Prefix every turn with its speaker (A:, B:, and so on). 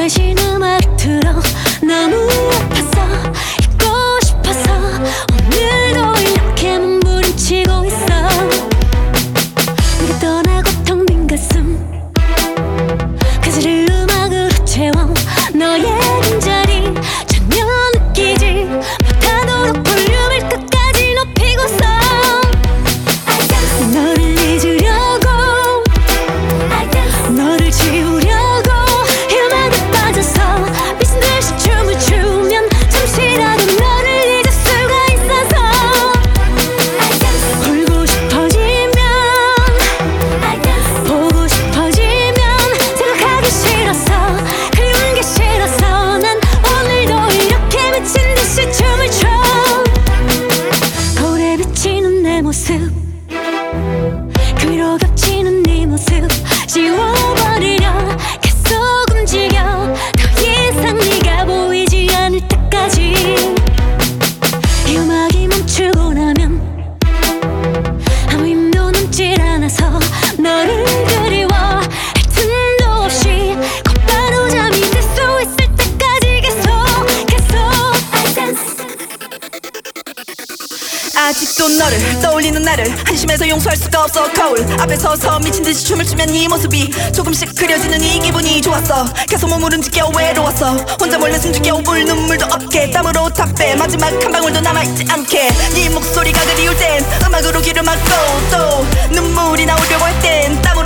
A: 可惜。 일어서 나를 한심해서 용서할 수가 없어. 거울 앞에 서서 미친 듯이 춤을 추면 네 모습이 조금씩 그려지는 이 기분이 좋았어. 계속 몸을 움직여 외로웠어. 혼자 몰래 숨죽여 울 눈물도 없게. 땀으로 답해 마지막 한 방울도 남아있지 않게. 네 목소리가 그리울 땐 음악으로 귀를 막고 또 눈물이 나오려고 할땐땀